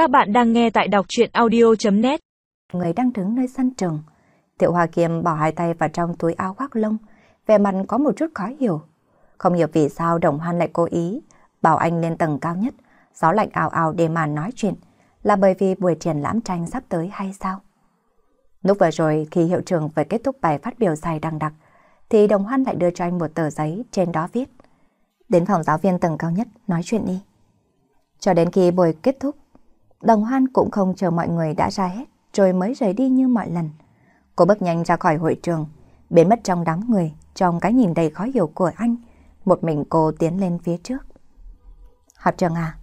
Các bạn đang nghe tại đọc chuyện audio.net Người đang đứng nơi sân trường. Tiểu Hoa Kiêm bỏ hai tay vào trong túi áo khoác lông, vẻ mặt có một chút khó hiểu. Không hiểu vì sao Đồng Hoan lại cố ý bảo anh lên tầng cao nhất, gió lạnh ào ào để mà nói chuyện, là bởi vì buổi triển lãm tranh sắp tới hay sao? Lúc vừa rồi khi hiệu trưởng vừa kết thúc bài phát biểu dài đằng đặc, thì Đồng Hoan lại đưa cho anh một tờ giấy trên đó viết. Đến phòng giáo viên tầng cao nhất nói chuyện đi. Cho đến khi buổi kết thúc, Đồng Hoan cũng không chờ mọi người đã ra hết rồi mới rời đi như mọi lần. Cô bước nhanh ra khỏi hội trường, biến mất trong đám người, trong cái nhìn đầy khó hiểu của anh. Một mình cô tiến lên phía trước. Học trường à?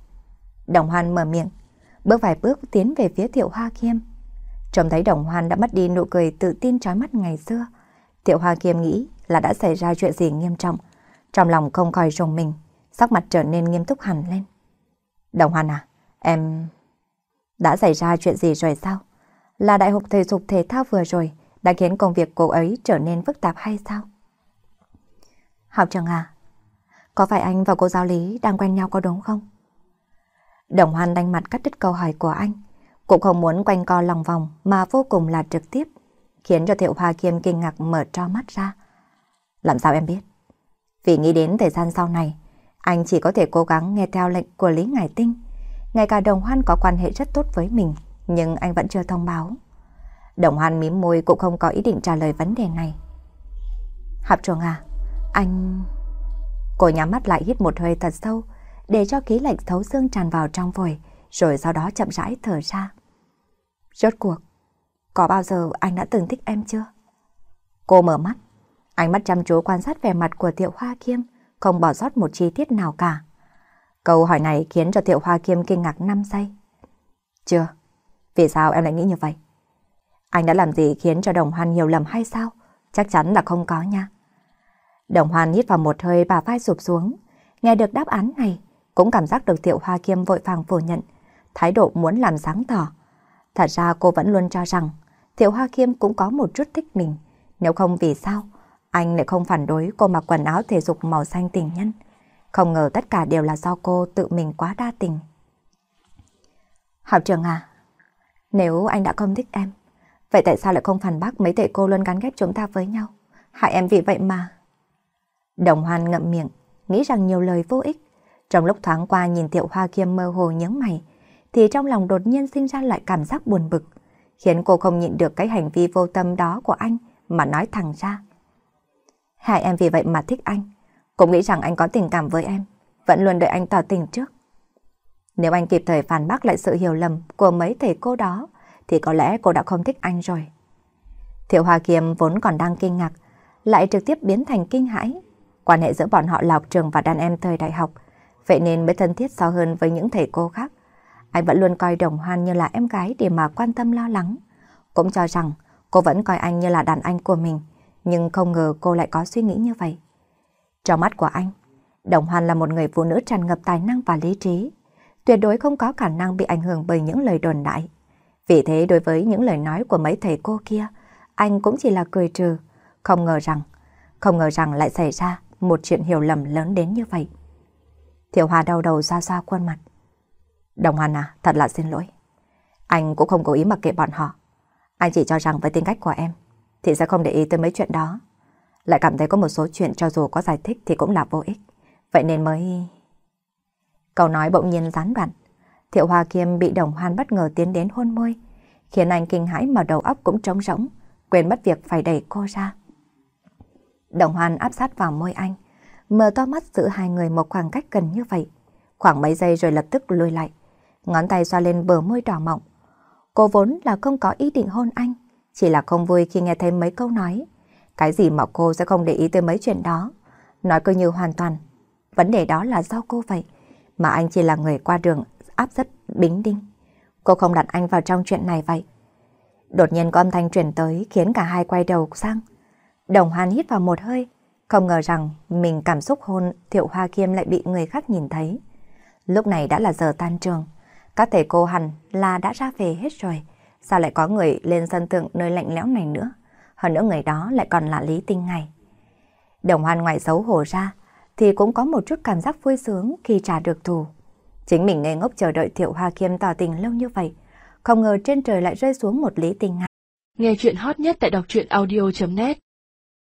Đồng Hoan mở miệng, bước vài bước tiến về phía Thiệu Hoa Khiêm. Trông thấy Đồng Hoan đã mất đi nụ cười tự tin trói mắt ngày xưa. Thiệu Hoa Khiêm nghĩ là đã xảy ra chuyện gì nghiêm trọng. Trong lòng không khỏi rùng mình, sắc mặt trở nên nghiêm túc hẳn lên. Đồng Hoan à, em... Đã xảy ra chuyện gì rồi sao? Là đại học thể dục thể thao vừa rồi đã khiến công việc cô ấy trở nên phức tạp hay sao? Học trường à, có phải anh và cô giáo lý đang quen nhau có đúng không? Đồng Hoan đanh mặt cắt đứt câu hỏi của anh. Cũng không muốn quanh co lòng vòng mà vô cùng là trực tiếp, khiến cho Thiệu Hoa Kiêm kinh ngạc mở to mắt ra. Làm sao em biết? Vì nghĩ đến thời gian sau này, anh chỉ có thể cố gắng nghe theo lệnh của Lý Ngải Tinh. Ngay cả Đồng Hoan có quan hệ rất tốt với mình, nhưng anh vẫn chưa thông báo. Đồng Hoan mím môi cũng không có ý định trả lời vấn đề này. Hạp trường à, anh... Cô nhắm mắt lại hít một hơi thật sâu, để cho khí lạnh thấu xương tràn vào trong phổi, rồi sau đó chậm rãi thở ra. Rốt cuộc, có bao giờ anh đã từng thích em chưa? Cô mở mắt, ánh mắt chăm chú quan sát vẻ mặt của Thiệu Hoa Kiêm, không bỏ sót một chi tiết nào cả. Câu hỏi này khiến cho Thiệu Hoa Kiêm kinh ngạc 5 giây. Chưa, vì sao em lại nghĩ như vậy? Anh đã làm gì khiến cho Đồng Hoan hiểu lầm hay sao? Chắc chắn là không có nha. Đồng Hoan hít vào một hơi bà vai sụp xuống. Nghe được đáp án này, cũng cảm giác được Thiệu Hoa Kiêm vội vàng phủ nhận, thái độ muốn làm sáng tỏ. Thật ra cô vẫn luôn cho rằng Thiệu Hoa Kiêm cũng có một chút thích mình. Nếu không vì sao, anh lại không phản đối cô mặc quần áo thể dục màu xanh tình nhân. Không ngờ tất cả đều là do cô tự mình quá đa tình. Học trường à, nếu anh đã không thích em, vậy tại sao lại không phản bác mấy thầy cô luôn gắn ghép chúng ta với nhau? Hại em vì vậy mà. Đồng Hoan ngậm miệng, nghĩ rằng nhiều lời vô ích. Trong lúc thoáng qua nhìn Tiệu Hoa Kiêm mơ hồ nhớ mày, thì trong lòng đột nhiên sinh ra lại cảm giác buồn bực, khiến cô không nhịn được cái hành vi vô tâm đó của anh mà nói thẳng ra. hại em vì vậy mà thích anh, cũng nghĩ rằng anh có tình cảm với em, vẫn luôn đợi anh tỏ tình trước. Nếu anh kịp thời phản bác lại sự hiểu lầm của mấy thầy cô đó, thì có lẽ cô đã không thích anh rồi. Thiệu Hoa Kiêm vốn còn đang kinh ngạc, lại trực tiếp biến thành kinh hãi. Quan hệ giữa bọn họ là học trường và đàn em thời đại học, vậy nên mới thân thiết sâu hơn với những thầy cô khác. Anh vẫn luôn coi Đồng Hoan như là em gái để mà quan tâm lo lắng. Cũng cho rằng cô vẫn coi anh như là đàn anh của mình, nhưng không ngờ cô lại có suy nghĩ như vậy. Trong mắt của anh, Đồng Hoan là một người phụ nữ tràn ngập tài năng và lý trí, tuyệt đối không có khả năng bị ảnh hưởng bởi những lời đồn đại. Vì thế đối với những lời nói của mấy thầy cô kia, anh cũng chỉ là cười trừ, không ngờ rằng, không ngờ rằng lại xảy ra một chuyện hiểu lầm lớn đến như vậy. Thiệu Hòa đau đầu ra xa khuôn mặt. Đồng Hoàn à, thật là xin lỗi. Anh cũng không cố ý mặc kệ bọn họ. Anh chỉ cho rằng với tính cách của em, thì sẽ không để ý tới mấy chuyện đó. Lại cảm thấy có một số chuyện cho dù có giải thích thì cũng là vô ích. Vậy nên mới... Câu nói bỗng nhiên gián đoạn. Thiệu Hoa Kiêm bị Đồng Hoan bất ngờ tiến đến hôn môi, khiến anh kinh hãi mà đầu óc cũng trống rỗng, quên mất việc phải đẩy cô ra. Đồng Hoan áp sát vào môi anh, mở to mắt giữ hai người một khoảng cách gần như vậy. Khoảng mấy giây rồi lập tức lùi lại, ngón tay xoa lên bờ môi đỏ mọng. Cô vốn là không có ý định hôn anh, chỉ là không vui khi nghe thấy mấy câu nói. Cái gì mà cô sẽ không để ý tới mấy chuyện đó. Nói coi như hoàn toàn. Vấn đề đó là do cô vậy, mà anh chỉ là người qua đường áp rất bính đinh. Cô không đặt anh vào trong chuyện này vậy. Đột nhiên có âm thanh truyền tới khiến cả hai quay đầu sang. Đồng Hoan hít vào một hơi, không ngờ rằng mình cảm xúc hôn Thiệu Hoa Kiêm lại bị người khác nhìn thấy. Lúc này đã là giờ tan trường, các thầy cô hẳn là đã ra về hết rồi. Sao lại có người lên sân thượng nơi lạnh lẽo này nữa? Hơn nữa người đó lại còn là Lý Tinh Ngày. Đồng Hoan ngoài xấu hổ ra, thì cũng có một chút cảm giác vui sướng khi trả được thù. Chính mình ngây ngốc chờ đợi Thiệu Hoa Kiêm tỏ tình lâu như vậy, không ngờ trên trời lại rơi xuống một lý tinh ngày Nghe chuyện hot nhất tại đọc truyện audio.net